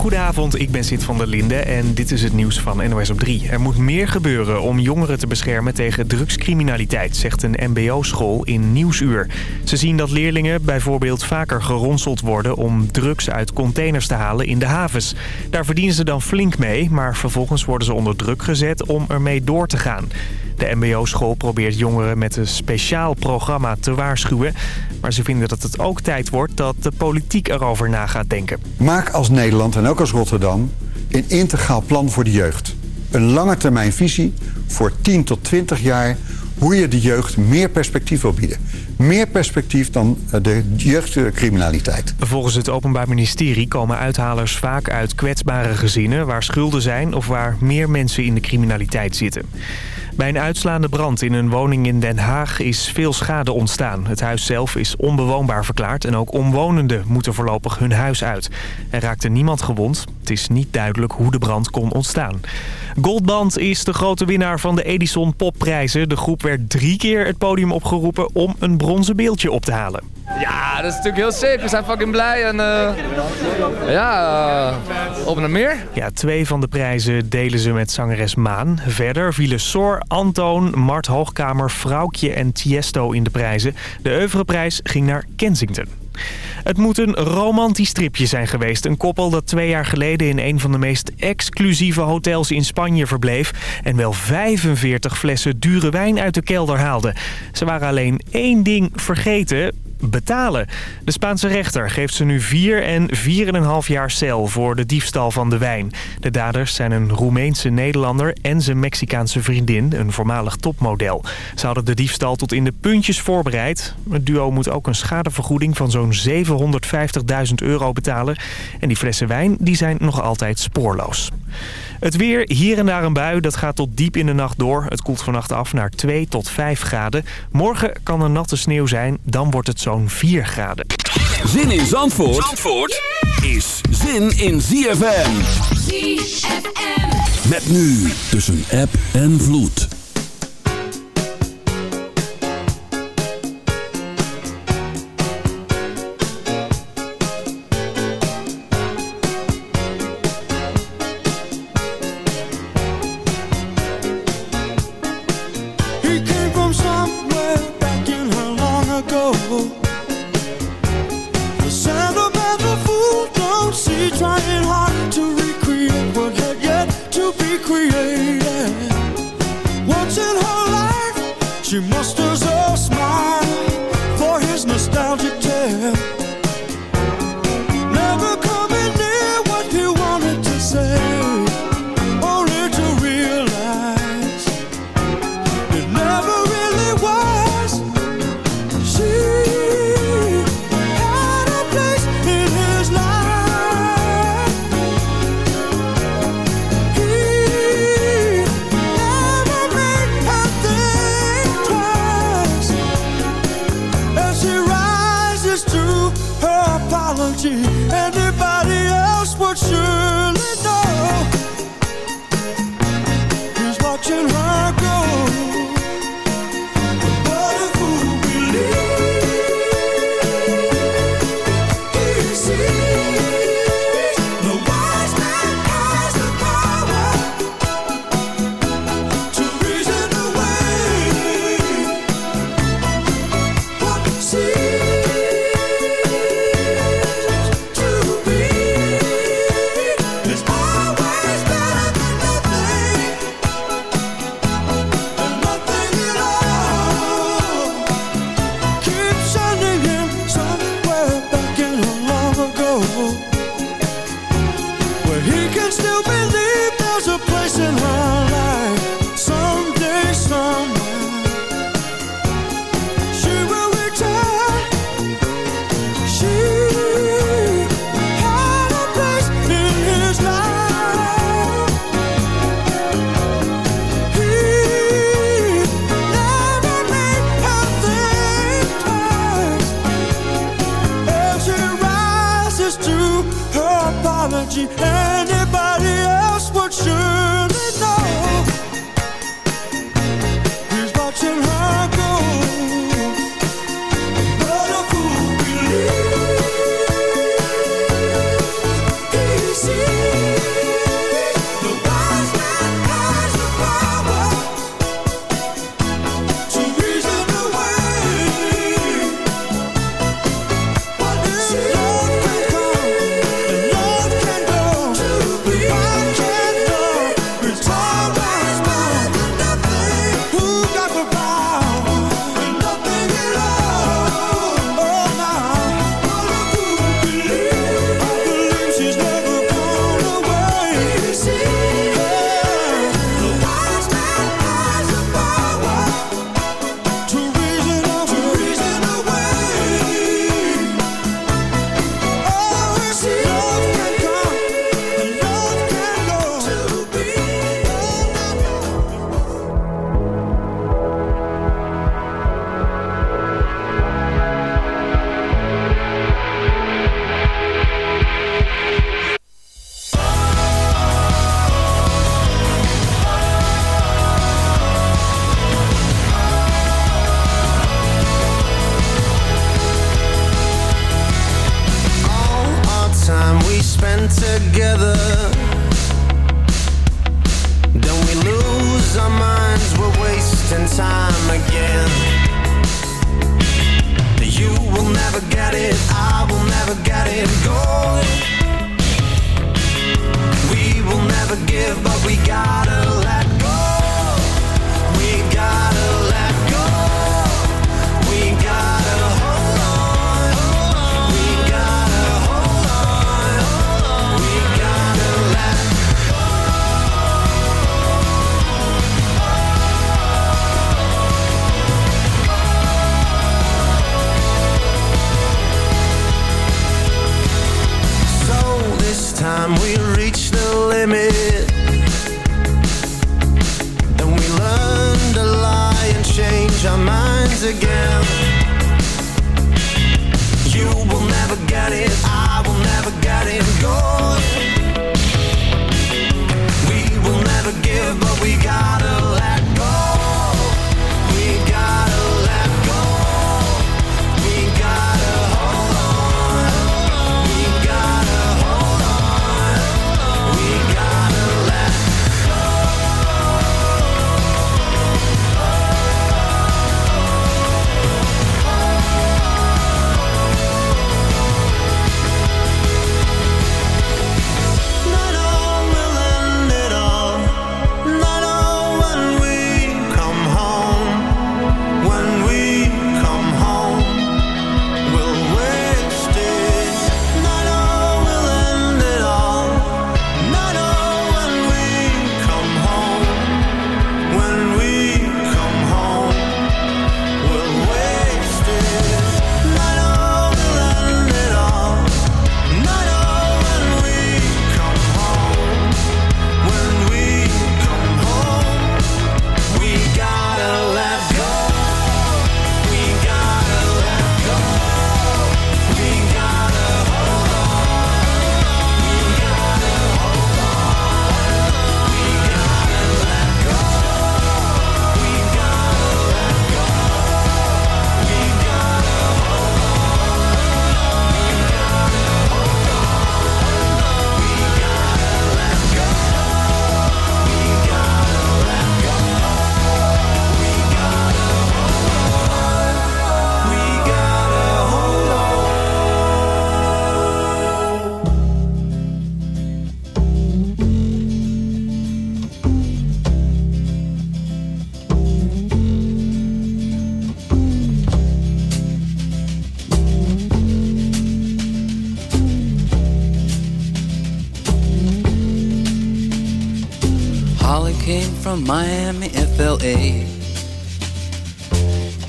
Goedenavond, ik ben Sid van der Linde en dit is het nieuws van NOS op 3. Er moet meer gebeuren om jongeren te beschermen tegen drugscriminaliteit, zegt een mbo-school in Nieuwsuur. Ze zien dat leerlingen bijvoorbeeld vaker geronseld worden om drugs uit containers te halen in de havens. Daar verdienen ze dan flink mee, maar vervolgens worden ze onder druk gezet om ermee door te gaan. De mbo-school probeert jongeren met een speciaal programma te waarschuwen. Maar ze vinden dat het ook tijd wordt dat de politiek erover na gaat denken. Maak als Nederland en ook als Rotterdam een integraal plan voor de jeugd. Een lange termijn visie voor 10 tot 20 jaar hoe je de jeugd meer perspectief wil bieden. Meer perspectief dan eh, de jeugdcriminaliteit. Volgens het Openbaar Ministerie komen uithalers vaak uit kwetsbare gezinnen... waar schulden zijn of waar meer mensen in de criminaliteit zitten. Bij een uitslaande brand in een woning in Den Haag is veel schade ontstaan. Het huis zelf is onbewoonbaar verklaard en ook omwonenden moeten voorlopig hun huis uit. Er raakte niemand gewond. Het is niet duidelijk hoe de brand kon ontstaan. Goldband is de grote winnaar van de Edison Popprijzen. De groep werd drie keer het podium opgeroepen om een bronzen beeldje op te halen. Ja, dat is natuurlijk heel sick. We zijn fucking blij en uh, ja, op naar meer. Ja, twee van de prijzen delen ze met zangeres Maan. Verder vielen Sor, Antoon, Mart Hoogkamer, Vrouwtje en Tiesto in de prijzen. De oeuvreprijs ging naar Kensington. Het moet een romantisch stripje zijn geweest. Een koppel dat twee jaar geleden in een van de meest exclusieve hotels in Spanje verbleef... en wel 45 flessen dure wijn uit de kelder haalde. Ze waren alleen één ding vergeten betalen. De Spaanse rechter geeft ze nu 4 en 4,5 jaar cel voor de diefstal van de wijn. De daders zijn een Roemeense Nederlander en zijn Mexicaanse vriendin, een voormalig topmodel. Ze hadden de diefstal tot in de puntjes voorbereid. Het duo moet ook een schadevergoeding van zo'n 750.000 euro betalen. En die flessen wijn die zijn nog altijd spoorloos. Het weer, hier en daar een bui, dat gaat tot diep in de nacht door. Het koelt vannacht af naar 2 tot 5 graden. Morgen kan er natte sneeuw zijn, dan wordt het zo'n 4 graden. Zin in Zandvoort, Zandvoort is zin in ZFM. ZFM. Met nu tussen app en vloed.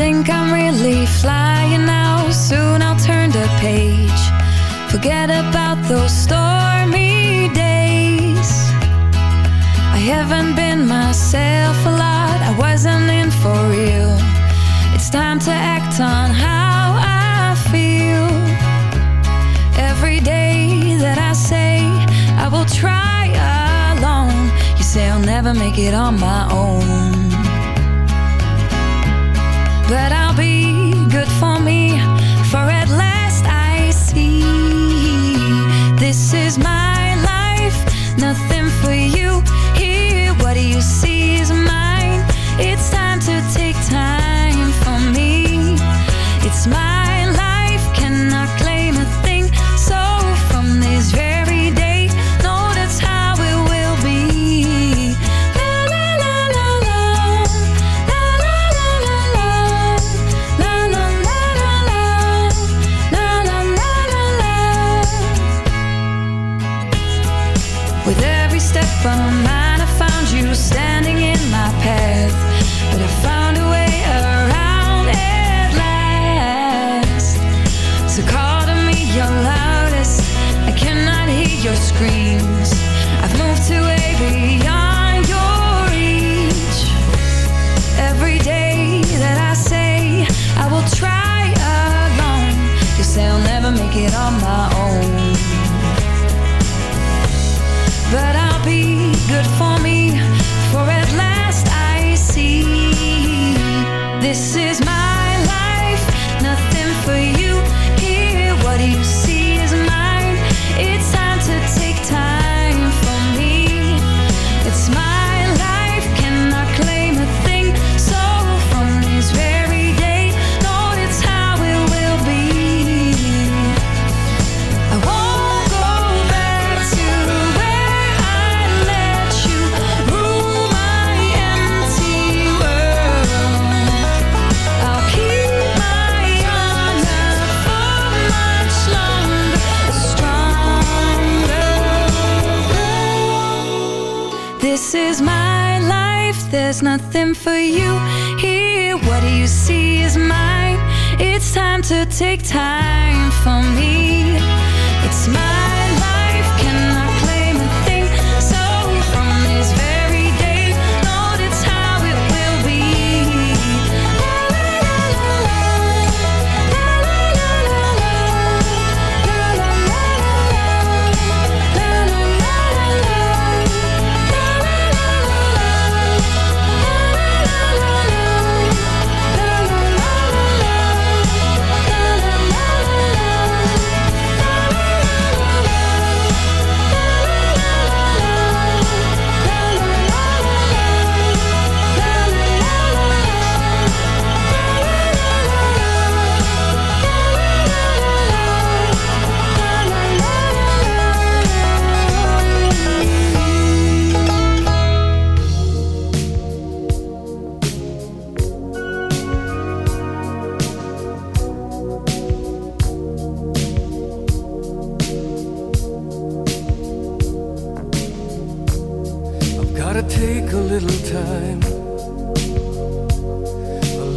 Think I'm really flying now. Soon I'll turn the page. Forget about those stormy days. I haven't been myself a lot. I wasn't in for real. It's time to act on how I feel. Every day that I say I will try alone, you say I'll never make it on my own. But I'll be good for me,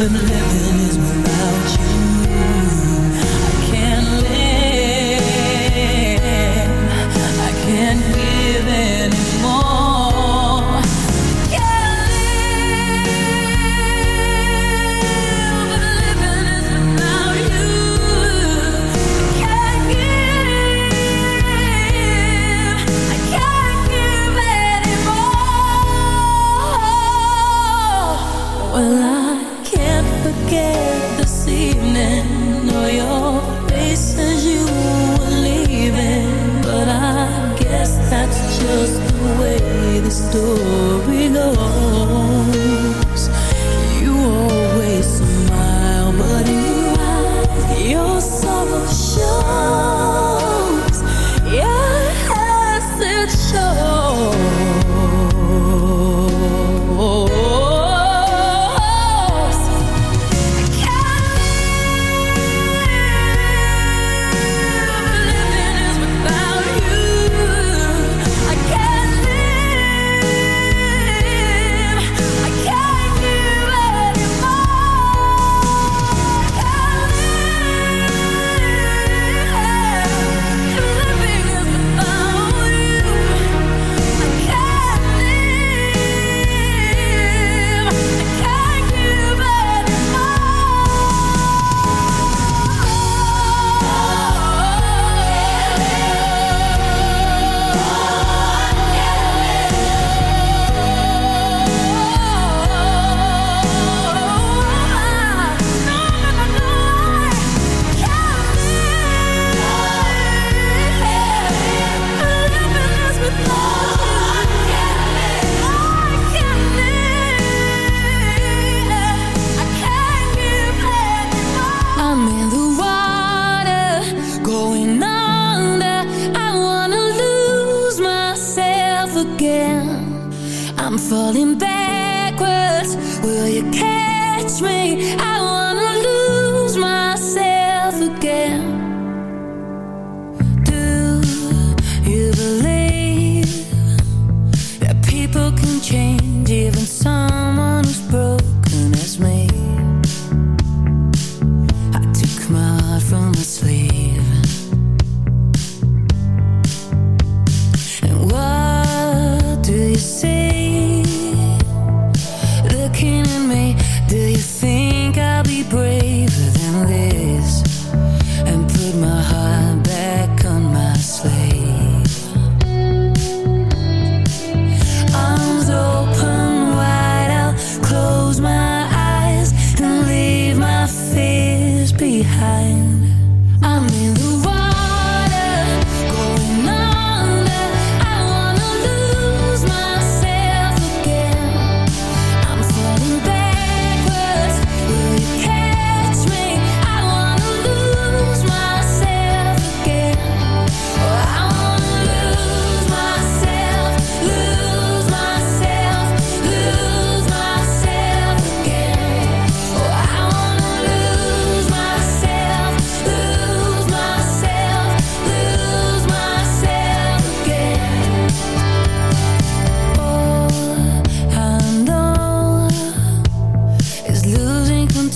women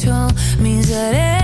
control means that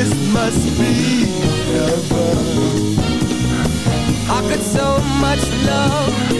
This must be heaven How could so much love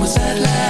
was that last?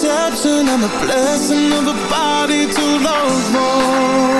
deception I'm a blessing of a body to love more.